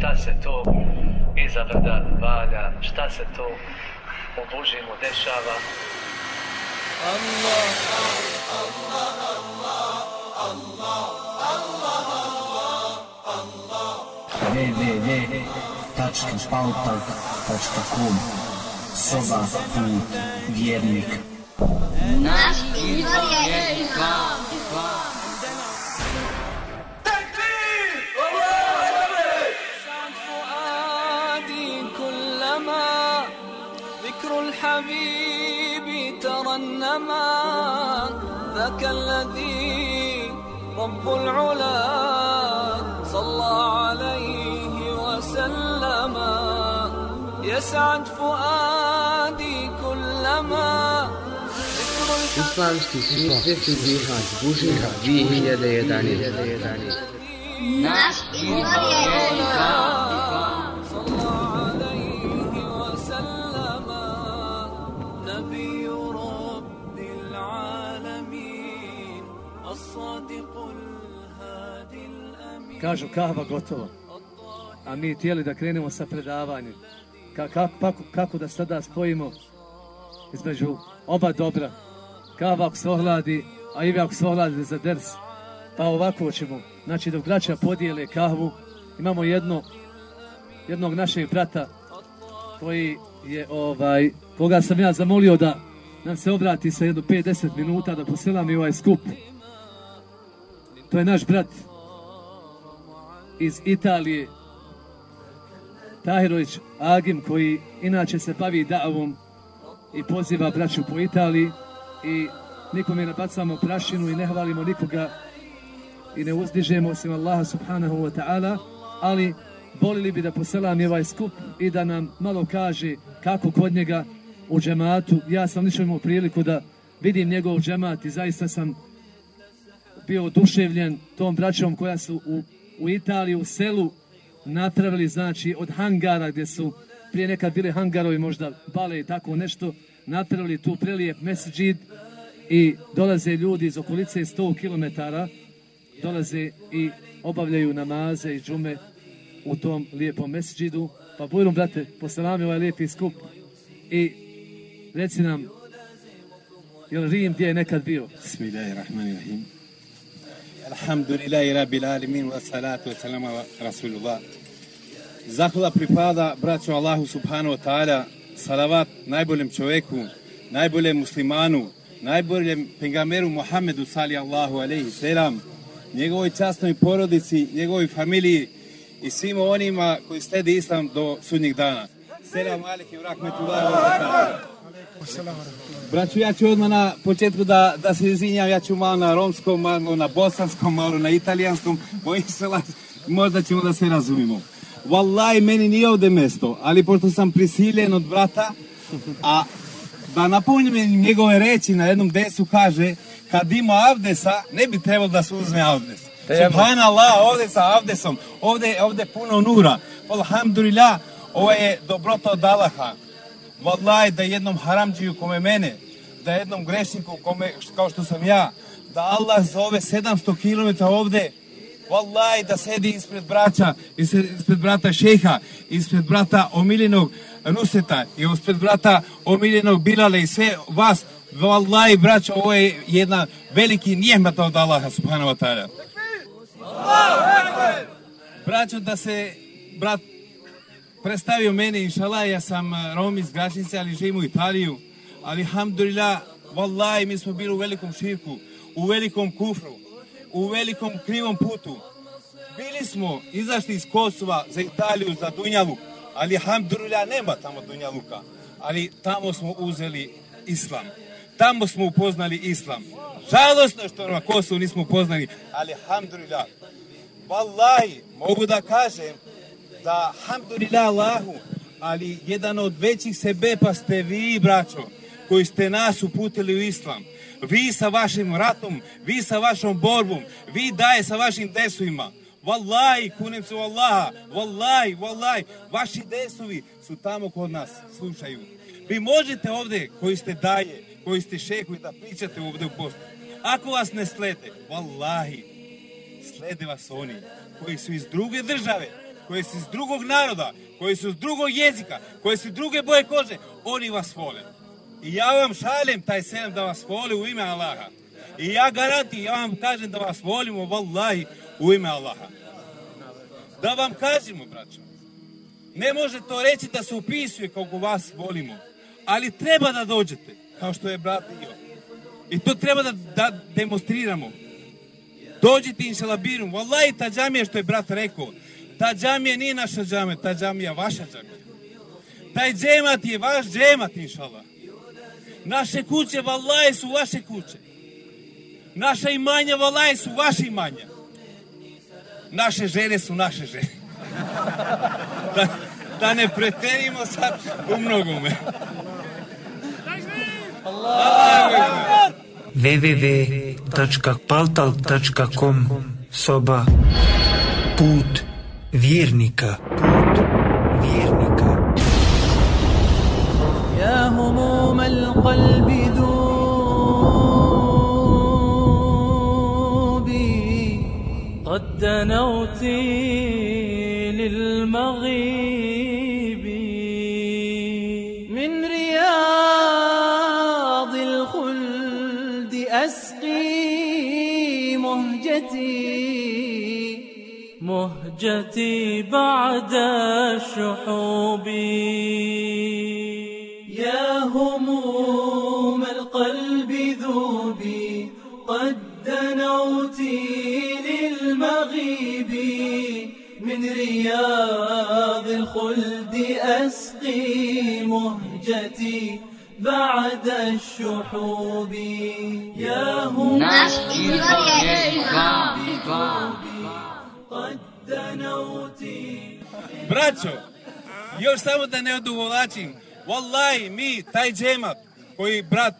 šta se to iza brda valja, šta se to u Božimu dešava. Allah, Allah, Allah, Allah, Allah, Allah, www.pautalk.com Soba put vjernika. Naš izvor je islam. الحبيب ترنما ذاك الذي رب العلا صلى عليه وسلم يسعد فؤادي كلما Islamski susreti Bihać Bužina 2011. Naš izvor je Kažu kahva gotova. A mi tijeli da krenemo sa predavanjem. kako, kako da sada spojimo između oba dobra. Kava ako se ohladi, a i vi ako se ohladi za ders. Pa ovako ćemo. Znači dok braća podijele kahvu, imamo jedno, jednog našeg brata koji je ovaj, koga sam ja zamolio da nam se obrati sa jedno 5-10 minuta da poselam i ovaj skup. To je naš brat iz Italije, Tahirović Agim, koji inače se bavi davom i poziva braću po Italiji i nikome ne bacamo prašinu i ne hvalimo nikoga i ne uzdižemo osim Allaha subhanahu wa ta'ala, ali volili bi da poselam i ovaj skup i da nam malo kaže kako kod njega u džematu. Ja sam lično imao priliku da vidim njegov džemat i zaista sam bio oduševljen tom braćom koja su u u Italiji, u selu, napravili, znači, od hangara gdje su prije nekad bili hangarovi, možda bale i tako nešto, napravili tu prelijep mesđid i dolaze ljudi iz okolice 100 km, dolaze i obavljaju namaze i džume u tom lijepom mesđidu. Pa bujrum, brate, poselami ovaj lijepi skup i reci nam, jel Rim gdje je nekad bio? Bismillahirrahmanirrahim. Alhamdulillahi rabbil alamin wa salatu wa salam ala rasulullah. Zahvala pripada braću Allahu subhanahu wa ta'ala, salavat najboljem čovjeku, najboljem muslimanu, najboljem pengameru Muhammedu sali Allahu alaihi selam, njegovoj častnoj porodici, njegovoj familiji i svim onima koji stedi islam do sudnjeg dana. Selam alaikum rahmetullahi wa barakatuh. Braću, ja ću odmah na početku da, da se izvinjam, ja ću malo na romskom, malo na bosanskom, malo na italijanskom, bojim se, možda ćemo da se razumimo. Wallahi, meni nije ovdje mesto, ali pošto sam prisiljen od brata, a da napominjem njegove reći na jednom desu kaže, kad ima avdesa, ne bi trebalo da se uzme avdes. Subhanallah, ovdje sa avdesom, ovdje, ovdje puno nura. Alhamdulillah, ovo je dobrota od Allaha. Wallahi da jednom haramđiju kome mene, da jednom grešniku kome, kao što sam ja, da Allah zove 700 km ovdje, Wallahi da sedi ispred braća, ispred brata šeha, ispred brata omiljenog Nuseta i ispred brata omiljenog Bilale i sve vas, Wallahi braćo, ovo je jedna veliki nijehmat od Allaha subhanahu wa ta'ala. Braćo, da se brat predstavio mene, inšala, ja sam eh, Rom iz Gračnice, ali živim u Italiju. Ali, alhamdulillah, vallahi, mi smo bili u velikom širku, u velikom kufru, u velikom krivom putu. Bili smo, izašli iz Kosova za Italiju, za Dunjalu, ali, alhamdulillah, nema tamo Dunjaluka. Ali tamo smo uzeli islam. Tamo smo upoznali islam. Žalostno što na Kosovu nismo upoznali, ali, alhamdulillah, vallahi, mogu da kažem, da, alhamdulillah Allahu, ali jedan od većih sebepa ste vi, braćo, koji ste nas uputili u islam. Vi sa vašim ratom, vi sa vašom borbom, vi daje sa vašim desovima. Wallahi, kunem se Allaha, wallahi, wallahi, vaši desovi su tamo kod nas, slušaju. Vi možete ovdje, koji ste daje, koji ste šehovi, da pričate ovdje u Bosni. Ako vas ne slede, wallahi, slede vas oni koji su iz druge države, koji su iz drugog naroda, koji su iz drugog jezika, koji su druge boje kože, oni vas vole. I ja vam šaljem taj selam da vas voli u ime Allaha. I ja garanti, ja vam kažem da vas volimo, vallahi, u ime Allaha. Da vam kažemo, braćo. Ne može to reći da se upisuje kako vas volimo. Ali treba da dođete, kao što je brat Ivo. I to treba da, demonstriramo. Dođite inšala birum. Wallahi, ta džamija što je brat rekao. Ta džamija nije naša džamija, ta džamija vaša džamija. Taj džemat je vaš džemat, inšala. Naše kuće, vallahi, su vaše kuće. Naša imanja, vallahi, su vaše imanja. Naše žene su naše žene. da, da ne preterimo sad u mnogome. www.paltal.com Soba Put فيرنيكا بورتو فيرنيكا يا هموم القلب ذوبي. قد دنوتي مهجتي بعد الشحوب. يا هموم القلب ذوبي قد دنوت للمغيب. من رياض الخلد أسقي مهجتي بعد الشحوب. يا هموم Naš izvor Braćo, još samo da ne odugovlačim. Wallahi, mi, taj džemat koji brat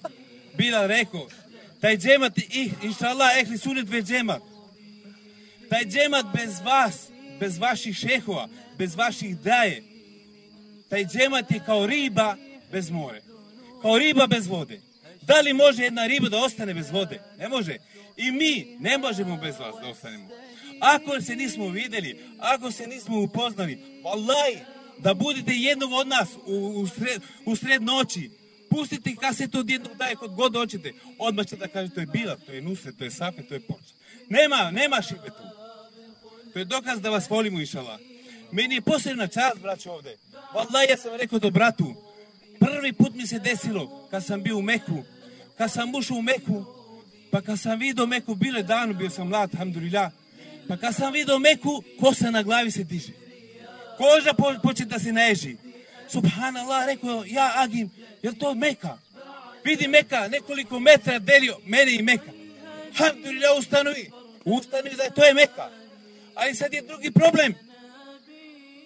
Bilal rekao, taj džemat, ih, inša Allah, ehli sunet ve džemat. Taj džemat bez vas, bez vaših šehova, bez vaših daje. Taj džemat je kao riba bez more. Kao riba bez vode. Da li može jedna riba da ostane bez vode? Ne može. I mi ne možemo bez vas da ostanemo. Ako se nismo vidjeli, ako se nismo upoznali, wallahi, da budete jednog od nas u, u, sred, u sred noći, pustite kasetu od jednog daje kod god hoćete, odmah će da kaže to je Bila, to je Nusret, to je Safe, to je Porča. Nema, nema šibe tu. To je dokaz da vas volimo, inšala. Meni je posebna čast, braćo, ovde. Wallahi, ja sam rekao do bratu, prvi put mi se desilo, kad sam bio u Meku, kad sam ušao u Meku, pa kad sam vidio Meku, bile danu, bio sam mlad, alhamdulillah, pa kad sam vidio Meku, kosa na glavi se diže. Koža po, počne da se neži. Subhanallah, rekao, ja Agim, jel to Meka? Vidi Meka, nekoliko metra delio mene i Meka. Alhamdulillah, ustanovi. Ustanovi da je to je Meka. Ali sad je drugi problem.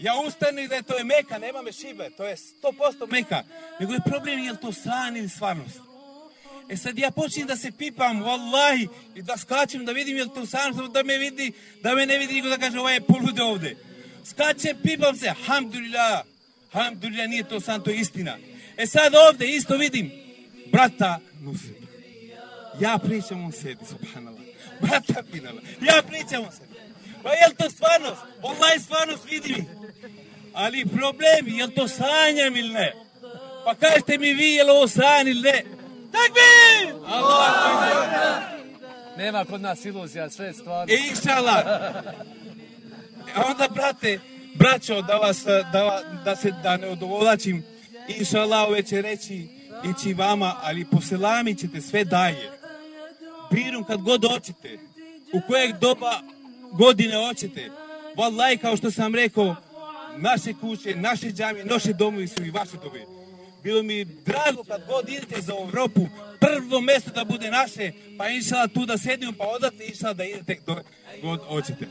Ja ustanem da je to je Meka, nema me šibe, to je 100% Meka. Nego je problem je li to san ili stvarnost. E sad ja počnem da se pipam, wallahi, i da skačem da vidim je li to san, da me vidi, da me ne vidi niko da kaže ovaj je polude ovde. Skačem, pipam se, hamdulillah, hamdulillah, nije to san, to je istina. E sad ovde isto vidim, brata Nusreta. Ja pričam o sebi, subhanallah. Brata Pinala, ja pričam o sebi. Pa je li to stvarnost? Wallahi stvarnost vidim. Ali problem, je li to sanjam ili ne? Pa kažete mi vi, je li ovo san ili ne? Allah Nema kod nas iluzija, sve je stvarno. E, inšala. Onda, brate, braćo, da vas, da, da se, da ne odovolacim, inšala ove će reći, ići vama, ali poselami ćete sve daje. Birum kad god hoćete, u kojeg doba godine hoćete. Wallahi, kao što sam rekao, naše kuće, naše džamije, naše domovi su i vaše domovi. Bilo mi drago kad god idete za Evropu, prvo mjesto da bude naše, pa inšala tu da sedimo, pa odatle inšala da idete do god hoćete.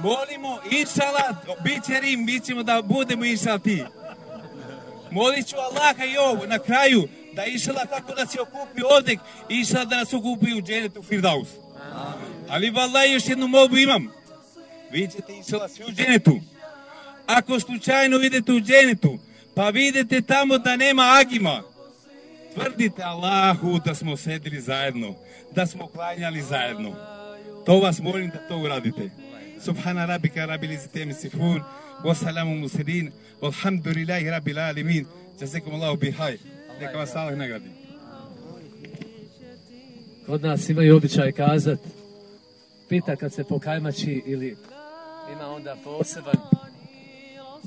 Molimo, inšala, bit će Rim, mi ćemo da budemo inšala ti. Molit ću Allaha i ovo na kraju, da inšala kako nas je okupio ovdje, inšala da nas okupi u dženetu Firdaus. Ali vallahi još jednu molbu imam. Vi ćete inšala svi u dženetu. Ako slučajno idete u dženetu, pa vidite tamo da nema agima, tvrdite Allahu da smo sedili zajedno, da smo klanjali zajedno. To vas molim da to uradite. Subhana rabbika rabbil izzati amma yasifun. Wa salamun mursalin. Walhamdulillahi rabbil alamin. Jazakum Allahu bihaj. Neka vas Allah nagradi. Kod nas imaju običaj kazat, pita kad se pokajmači ili ima onda poseban,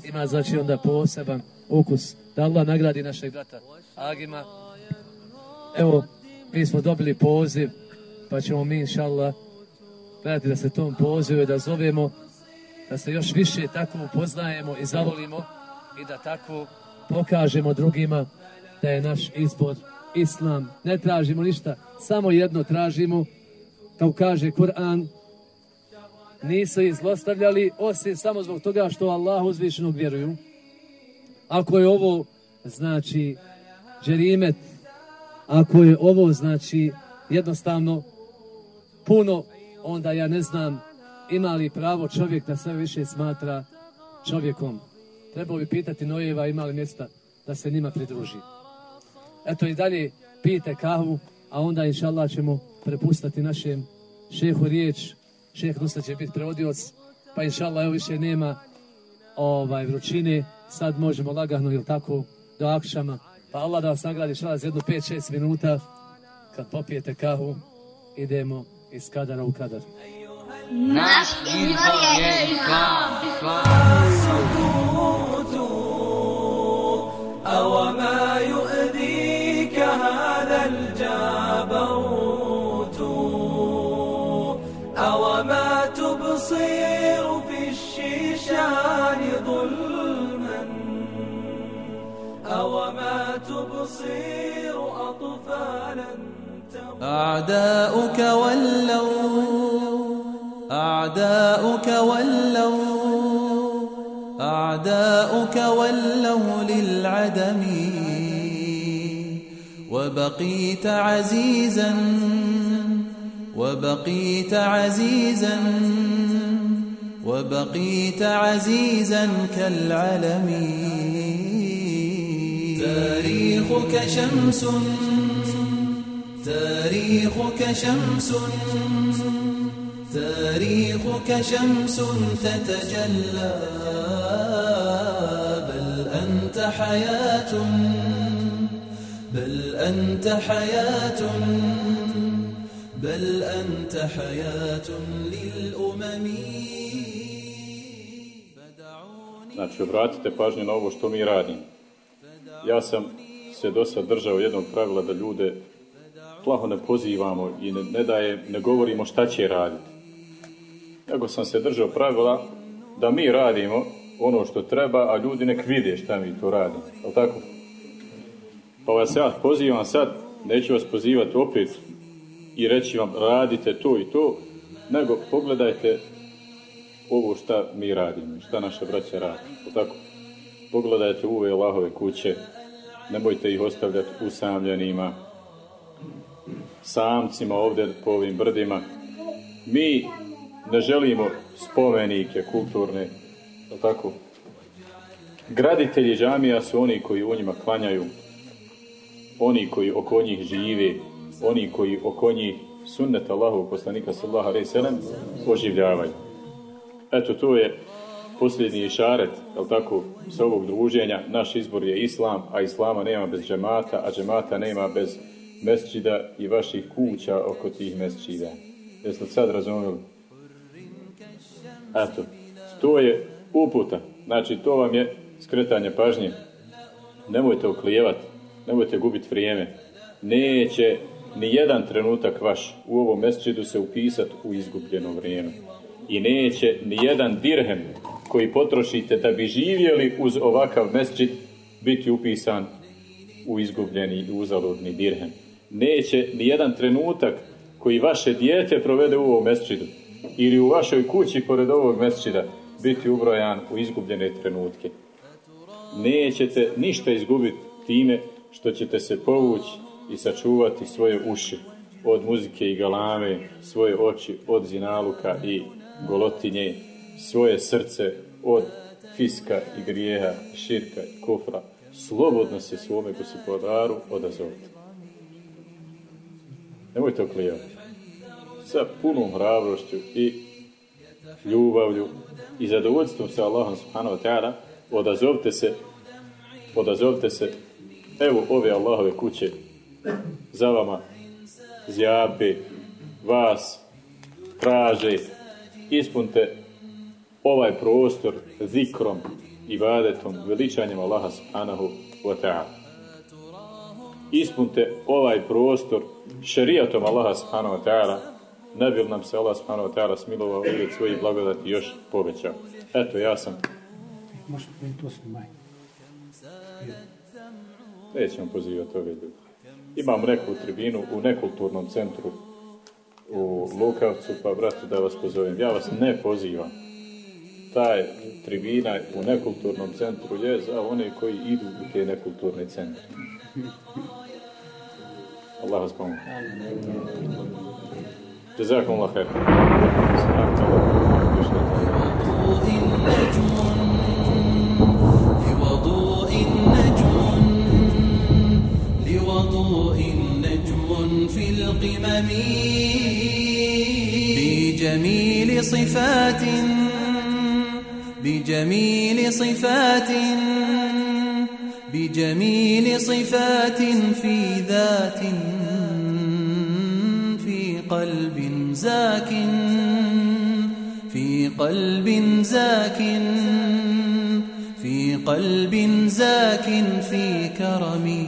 ima znači onda poseban ukus. Da Allah nagradi našeg brata Agima. Evo, mi smo dobili poziv, pa ćemo mi inšallah gledati da se tom pozivu da zovemo, da se još više tako upoznajemo i zavolimo i da tako pokažemo drugima da je naš izbor islam. Ne tražimo ništa, samo jedno tražimo, kao kaže Kur'an, nisu ih zlostavljali osim samo zbog toga što Allah uzvišenog vjeruju. Ako je ovo znači džerimet, ako je ovo znači jednostavno puno, onda ja ne znam ima li pravo čovjek da sve više smatra čovjekom. Trebalo bi pitati Nojeva ima li mjesta da se njima pridruži. Eto i dalje pijte kahu, a onda inša ćemo prepustati našem šehu riječ. Šeh Nusa će biti prevodioc, pa inša Allah evo više nema ovaj vrućine. Sad možemo lagano ili tako do akšama. Pa Allah da vas nagradi šala za jednu 5-6 minuta. Kad popijete kahu, idemo iz kadara u kadar. Naš izbor je Islam. أو أعداؤك ولوا أعداؤك ولوا أعداؤك ولوا للعدم. وبقيت عزيزا وبقيت عزيزا وبقيت عزيزا كالعلم. تاريخك شمس تاريخك شمس تاريخك شمس تتجلى بل أنت حياة بل أنت حياة بل أنت حياة للأمم Znači, obratite pažnju na ovo što mi radimo. Ja sam se do sad držao jednog pravila da ljude plaho ne pozivamo i ne, ne, daje, ne govorimo šta će raditi. Nego sam se držao pravila da mi radimo ono što treba, a ljudi nek vide šta mi to radimo. Je tako? Pa vas ja pozivam sad, neću vas pozivati opet i reći vam radite to i to, nego pogledajte ovo šta mi radimo, šta naše braće radi. Tako? Pogledajte uve Allahove kuće, nemojte ih ostavljati usamljenima, samcima ovdje po ovim brdima. Mi ne želimo spomenike kulturne, tako? Graditelji džamija su oni koji u njima klanjaju, oni koji oko njih žive, oni koji oko njih sunnet Allahu poslanika sallaha alaihi sallam oživljavaju. Eto, to je posljednji šaret, je tako, s ovog druženja. Naš izbor je Islam, a Islama nema bez džemata, a džemata nema bez mesčida i vaših kuća oko tih mesčida. Jeste sad razumjeli? Eto, to je uputa. Znači, to vam je skretanje pažnje. Nemojte oklijevati, nemojte gubiti vrijeme. Neće ni jedan trenutak vaš u ovom mesčidu se upisati u izgubljeno vrijeme. I neće ni jedan dirhem koji potrošite da bi živjeli uz ovakav mesčid biti upisan u izgubljeni i uzaludni dirhem. Neće ni jedan trenutak koji vaše dijete provede u ovom mesčidu ili u vašoj kući pored ovog mesčida biti ubrojan u izgubljene trenutke. Nećete ništa izgubiti time što ćete se povući i sačuvati svoje uši od muzike i galame, svoje oči od zinaluka i golotinje, svoje srce od fiska i grijeha, širka i kufra. Slobodno se svome gospodaru odazovite. Nemojte oklijevati. Sa punom hrabrošću i ljubavlju i zadovoljstvom sa Allahom subhanahu wa ta'ala, odazovite se, odazovite se, evo ove Allahove kuće, za vama, zjape, vas, traže, ispunte ovaj prostor zikrom, ibadetom, veličanjem Allaha subhanahu wa ta'ala. Ispunte ovaj prostor šerijatom Allaha subhanahu wa ta'ala, ne bi nam se Allah subhanahu wa ta'ala smilovao i od svojih blagodati još povećao. Eto, ja sam, Možete nećemo pozivati ove ljude. Imam neku tribinu u nekulturnom centru u Lukavcu, pa brate da vas pozovem. Ja vas ne pozivam Taj tribina u nekulturnom centru je za one koji idu u te nekulturne centre. Allah vas pomoći. Jazakum Allah khair. لوضوء نجم لوضوء نجم في القمم بجميل صفات بجميل صفات بجميل صفات في ذات في قلب زاك في قلب زاك في قلب زاك في كرمي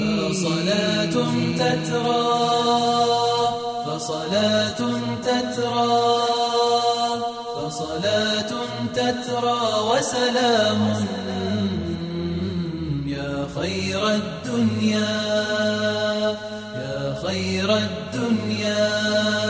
فصلاة تترى فصلاة تترى. فصلاة تترى وسلام يا خير الدنيا يا خير الدنيا.